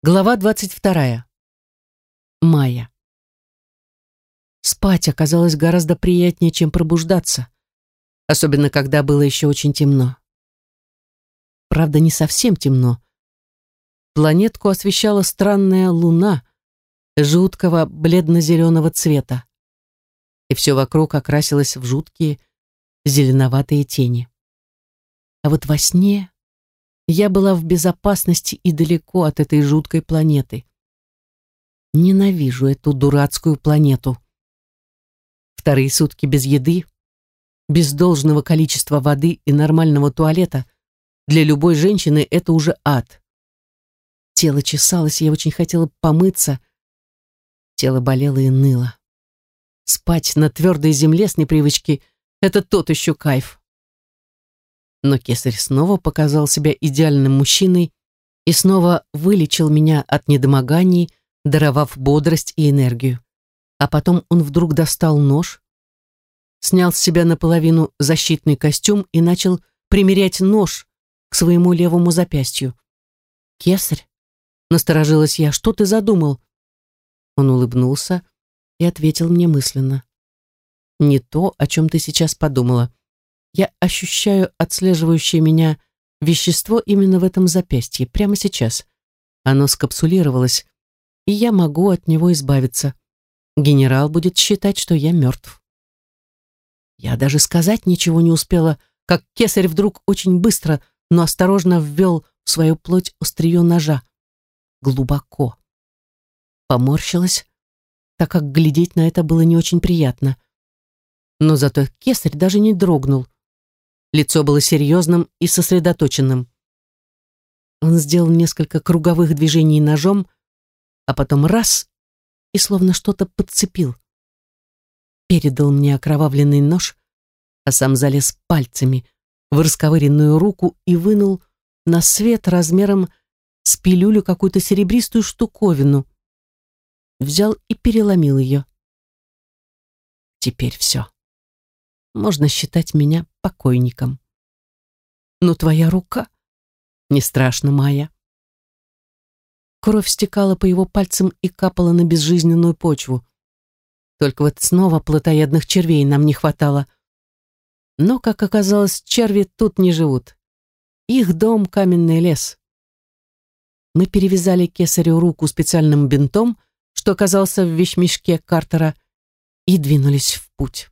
Глава 22. Майя. Спать оказалось гораздо приятнее, чем пробуждаться, особенно когда было еще очень темно. Правда, не совсем темно. Планетку освещала странная луна жуткого бледно-зеленого цвета, и все вокруг окрасилось в жуткие зеленоватые тени. А вот во сне я была в безопасности и далеко от этой жуткой планеты. Ненавижу эту дурацкую планету. Вторые сутки без еды, без должного количества воды и нормального туалета для любой женщины это уже ад. Тело чесалось, я очень хотела помыться. Тело болело и ныло. Спать на твердой земле с непривычки — это тот еще кайф. Но кесарь снова показал себя идеальным мужчиной и снова вылечил меня от недомоганий, даровав бодрость и энергию. А потом он вдруг достал нож, снял с себя наполовину защитный костюм и начал примерять нож к своему левому запястью. «Кесарь?» — насторожилась я. «Что ты задумал?» Он улыбнулся и ответил мне мысленно. «Не то, о чем ты сейчас подумала я ощущаю отслеживающее меня вещество именно в этом запястье, прямо сейчас. Оно скапсулировалось, и я могу от него избавиться. Генерал будет считать, что я мертв. Я даже сказать ничего не успела, как кесарь вдруг очень быстро, но осторожно ввел в свою плоть острие ножа. Глубоко. Поморщилась, так как глядеть на это было не очень приятно. Но зато кесарь даже не дрогнул. Лицо было серьезным и сосредоточенным. Он сделал несколько круговых движений ножом, а потом раз и словно что-то подцепил. Передал мне окровавленный нож, а сам залез пальцами в расковыренную руку и вынул на свет размером с пилюлю какую-то серебристую штуковину. Взял и переломил ее. Теперь все можно считать меня покойником. Но твоя рука... Не страшно, Майя. Кровь стекала по его пальцам и капала на безжизненную почву. Только вот снова плотоядных червей нам не хватало. Но, как оказалось, черви тут не живут. Их дом — каменный лес. Мы перевязали кесарю руку специальным бинтом, что оказался в вещмешке Картера, и двинулись в путь.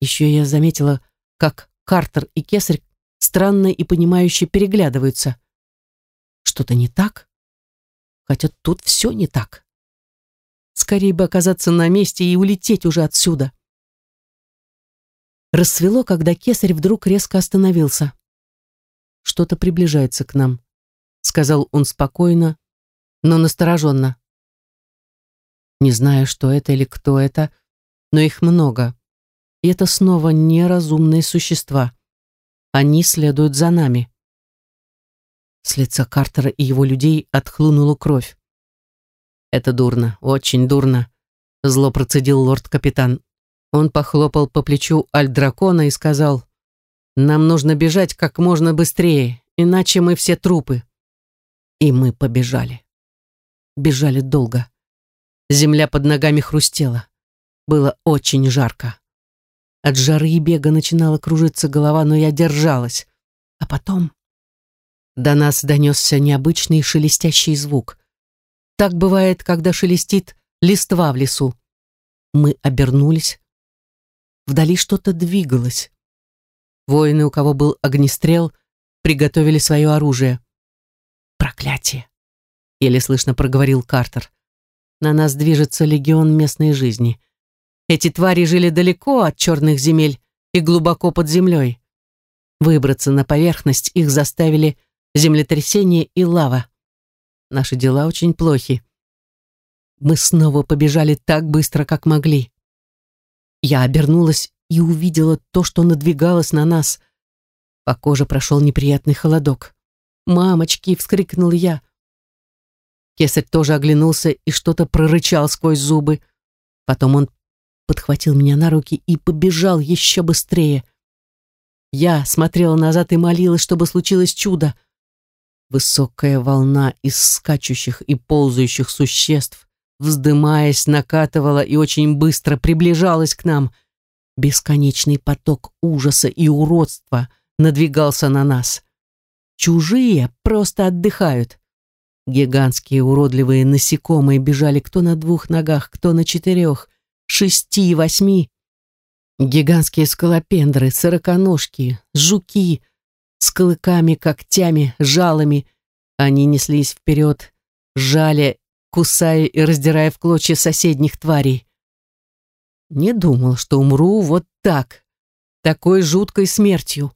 Еще я заметила, как Картер и Кесарь странно и понимающе переглядываются. Что-то не так? Хотя тут все не так. Скорее бы оказаться на месте и улететь уже отсюда. Рассвело, когда Кесарь вдруг резко остановился. «Что-то приближается к нам», — сказал он спокойно, но настороженно. Не знаю, что это или кто это, но их много. И это снова неразумные существа. Они следуют за нами. С лица Картера и его людей отхлынула кровь. «Это дурно, очень дурно», — зло процедил лорд-капитан. Он похлопал по плечу Аль-Дракона и сказал, «Нам нужно бежать как можно быстрее, иначе мы все трупы». И мы побежали. Бежали долго. Земля под ногами хрустела. Было очень жарко. От жары и бега начинала кружиться голова, но я держалась. А потом до нас донесся необычный шелестящий звук. Так бывает, когда шелестит листва в лесу. Мы обернулись. Вдали что-то двигалось. Воины, у кого был огнестрел, приготовили свое оружие. «Проклятие!» — еле слышно проговорил Картер. «На нас движется легион местной жизни. Эти твари жили далеко от черных земель и глубоко под землей. Выбраться на поверхность их заставили землетрясение и лава. Наши дела очень плохи. Мы снова побежали так быстро, как могли. Я обернулась и увидела то, что надвигалось на нас. По коже прошел неприятный холодок. «Мамочки!» — вскрикнул я. Кесарь тоже оглянулся и что-то прорычал сквозь зубы. Потом он подхватил меня на руки и побежал еще быстрее. Я смотрела назад и молилась, чтобы случилось чудо. Высокая волна из скачущих и ползающих существ, вздымаясь, накатывала и очень быстро приближалась к нам. Бесконечный поток ужаса и уродства надвигался на нас. Чужие просто отдыхают. Гигантские уродливые насекомые бежали кто на двух ногах, кто на четырех, шести, восьми. Гигантские скалопендры, сороконожки, жуки с клыками, когтями, жалами. Они неслись вперед, жали, кусая и раздирая в клочья соседних тварей. Не думал, что умру вот так, такой жуткой смертью.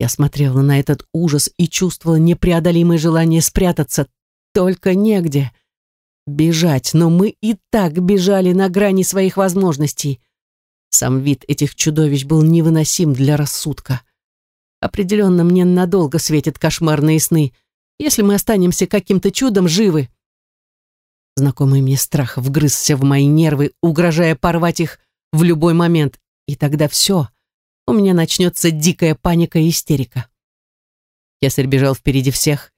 Я смотрела на этот ужас и чувствовала непреодолимое желание спрятаться, только негде. Бежать, но мы и так бежали на грани своих возможностей. Сам вид этих чудовищ был невыносим для рассудка. Определенно мне надолго светят кошмарные сны, если мы останемся каким-то чудом живы. Знакомый мне страх вгрызся в мои нервы, угрожая порвать их в любой момент, и тогда все, у меня начнется дикая паника и истерика. Кесарь бежал впереди всех.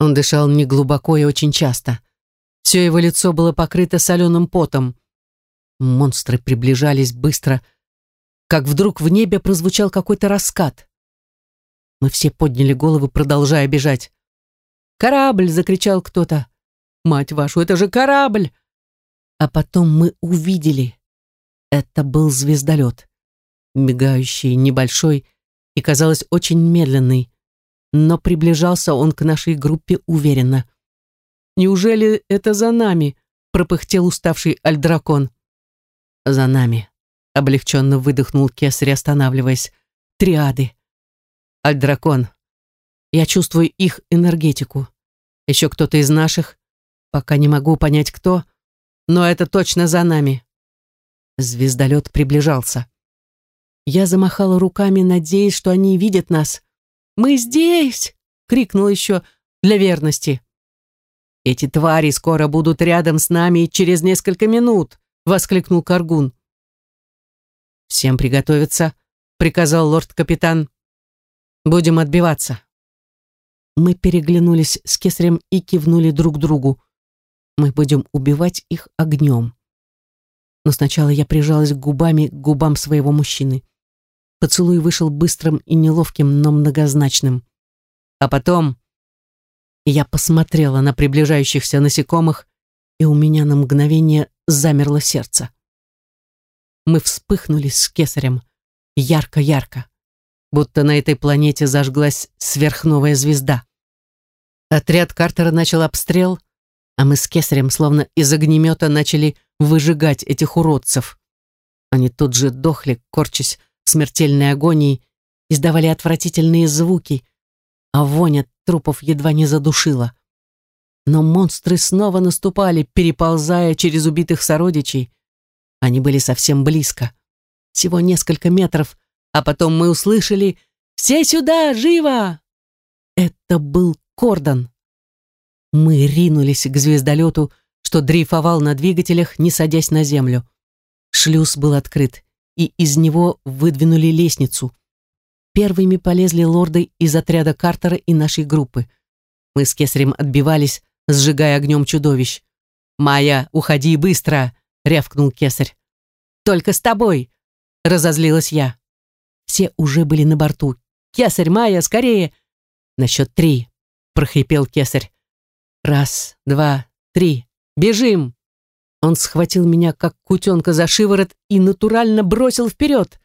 Он дышал неглубоко и очень часто. Все его лицо было покрыто соленым потом. Монстры приближались быстро, как вдруг в небе прозвучал какой-то раскат. Мы все подняли головы, продолжая бежать. «Корабль!» — закричал кто-то. «Мать вашу, это же корабль!» А потом мы увидели. Это был звездолет. Мигающий, небольшой и, казалось, очень медленный. Но приближался он к нашей группе уверенно. «Неужели это за нами?» — пропыхтел уставший альдракон за нами», — облегченно выдохнул Кесарь, останавливаясь. «Триады. Альдракон. Я чувствую их энергетику. Еще кто-то из наших. Пока не могу понять, кто, но это точно за нами». Звездолет приближался. Я замахала руками, надеясь, что они видят нас. «Мы здесь!» — крикнул еще для верности. «Эти твари скоро будут рядом с нами через несколько минут», воскликнул Каргун. «Всем приготовиться», — приказал лорд-капитан. «Будем отбиваться». Мы переглянулись с кесарем и кивнули друг другу. Мы будем убивать их огнем. Но сначала я прижалась губами к губам своего мужчины. Поцелуй вышел быстрым и неловким, но многозначным. А потом я посмотрела на приближающихся насекомых, и у меня на мгновение замерло сердце. Мы вспыхнули с кесарем ярко-ярко, будто на этой планете зажглась сверхновая звезда. Отряд Картера начал обстрел, а мы с кесарем словно из огнемета начали выжигать этих уродцев. Они тут же дохли, корчась в смертельной агонии, издавали отвратительные звуки, а вонь от трупов едва не задушила. Но монстры снова наступали, переползая через убитых сородичей. Они были совсем близко. Всего несколько метров, а потом мы услышали «Все сюда! Живо!» Это был Кордон. Мы ринулись к звездолету, что дрейфовал на двигателях, не садясь на землю. Шлюз был открыт, и из него выдвинули лестницу. Первыми полезли лорды из отряда Картера и нашей группы. Мы с Кесарем отбивались, сжигая огнем чудовищ. «Майя, уходи быстро!» — рявкнул кесарь. «Только с тобой!» — разозлилась я. Все уже были на борту. «Кесарь, Майя, скорее!» «На счет три!» — прохрипел кесарь. «Раз, два, три! Бежим!» Он схватил меня, как кутенка за шиворот, и натурально бросил вперед.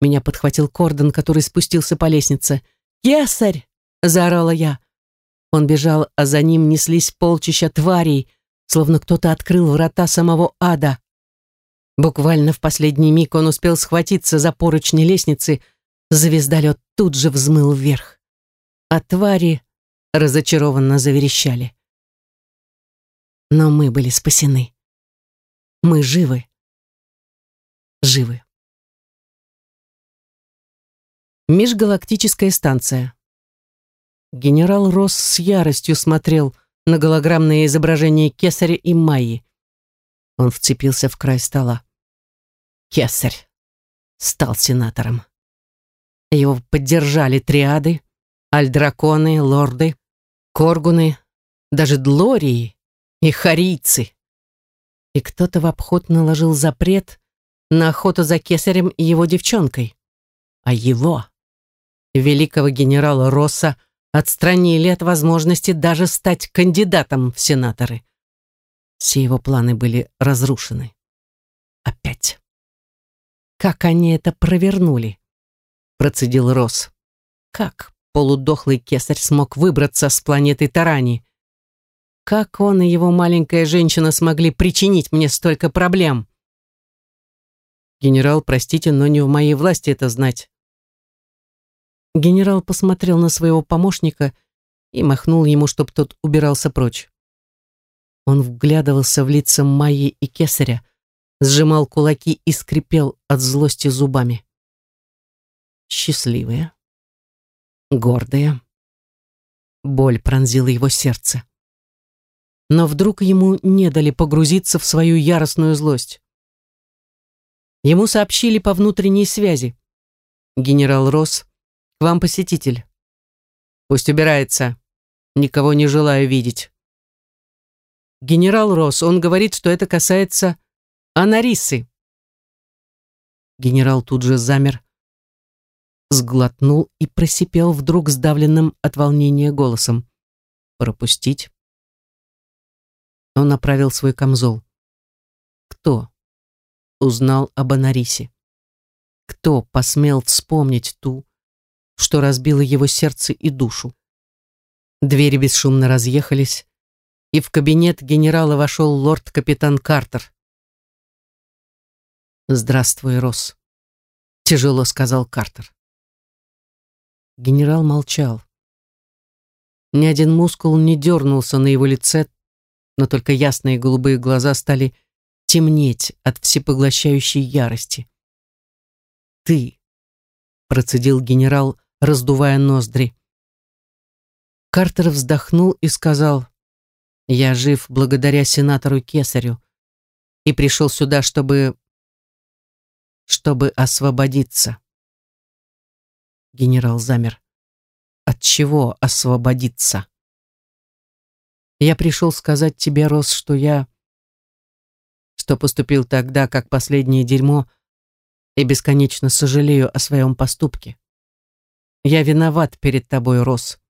Меня подхватил Кордон, который спустился по лестнице. «Кесарь!» — заорала я. Он бежал, а за ним неслись полчища тварей, словно кто-то открыл врата самого ада. Буквально в последний миг он успел схватиться за поручни лестницы, звездолет тут же взмыл вверх. А твари разочарованно заверещали. Но мы были спасены. Мы живы. Живы. Межгалактическая станция. Генерал Росс с яростью смотрел на голограммное изображение Кесаря и Майи. Он вцепился в край стола. Кесарь стал сенатором. Его поддержали триады, альдраконы, лорды. Коргуны, даже длории и харийцы. И кто-то в обход наложил запрет на охоту за кесарем и его девчонкой. А его, великого генерала Росса, отстранили от возможности даже стать кандидатом в сенаторы. Все его планы были разрушены. Опять. Как они это провернули? Процедил Росс. Как полудохлый кесарь смог выбраться с планеты Тарани? Как он и его маленькая женщина смогли причинить мне столько проблем? Генерал, простите, но не в моей власти это знать. Генерал посмотрел на своего помощника и махнул ему, чтоб тот убирался прочь. Он вглядывался в лица Майи и Кесаря, сжимал кулаки и скрипел от злости зубами. Счастливые, гордые. Боль пронзила его сердце. Но вдруг ему не дали погрузиться в свою яростную злость. Ему сообщили по внутренней связи. Генерал Росс вам посетитель. Пусть убирается. Никого не желаю видеть. Генерал Росс, он говорит, что это касается Анарисы. Генерал тут же замер, сглотнул и просипел вдруг сдавленным от волнения голосом. «Пропустить?» Он направил свой камзол. «Кто?» Узнал об Анарисе. Кто посмел вспомнить ту, что разбило его сердце и душу. Двери бесшумно разъехались, и в кабинет генерала вошел лорд-капитан Картер. «Здравствуй, Росс», — тяжело сказал Картер. Генерал молчал. Ни один мускул не дернулся на его лице, но только ясные голубые глаза стали темнеть от всепоглощающей ярости. «Ты», — процедил генерал, раздувая ноздри. Картер вздохнул и сказал, «Я жив благодаря сенатору Кесарю и пришел сюда, чтобы... чтобы освободиться». Генерал замер. «От чего освободиться?» «Я пришел сказать тебе, Рос, что я...» что поступил тогда, как последнее дерьмо, и бесконечно сожалею о своем поступке. Я виноват перед тобой, Рос.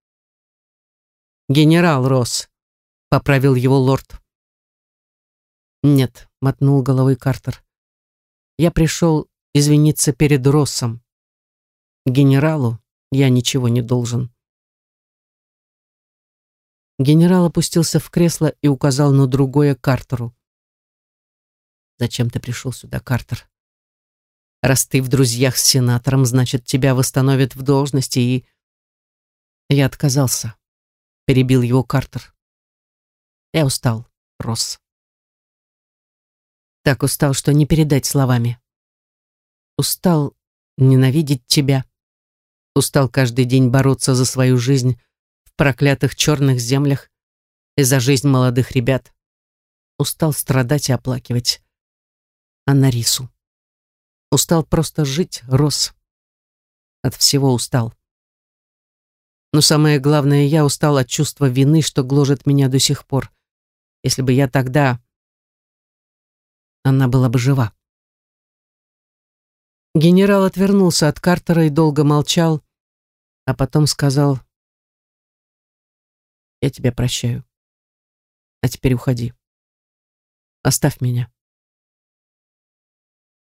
Генерал Рос, поправил его лорд. Нет, мотнул головой Картер. Я пришел извиниться перед Россом. Генералу я ничего не должен. Генерал опустился в кресло и указал на другое Картеру. «Зачем ты пришел сюда, Картер? Раз ты в друзьях с сенатором, значит, тебя восстановят в должности и... Я отказался. Перебил его Картер. Я устал, Росс. Так устал, что не передать словами. Устал ненавидеть тебя. Устал каждый день бороться за свою жизнь в проклятых черных землях и за жизнь молодых ребят. Устал страдать и оплакивать. Анарису. Устал просто жить, рос. От всего устал. Но самое главное, я устал от чувства вины, что гложет меня до сих пор. Если бы я тогда... Она была бы жива. Генерал отвернулся от Картера и долго молчал, а потом сказал, «Я тебя прощаю. А теперь уходи. Оставь меня».